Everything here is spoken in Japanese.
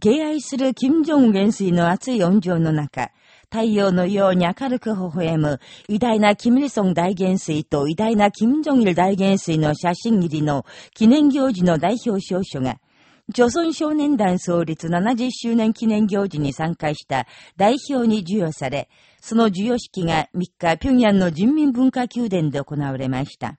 敬愛する金正恩元帥の熱い恩情の中、太陽のように明るく微笑む、偉大なキム・リソン大元帥と偉大な金正日大元帥の写真入りの記念行事の代表証書が、朝鮮少年団創立70周年記念行事に参加した代表に授与され、その授与式が3日、平壌の人民文化宮殿で行われました。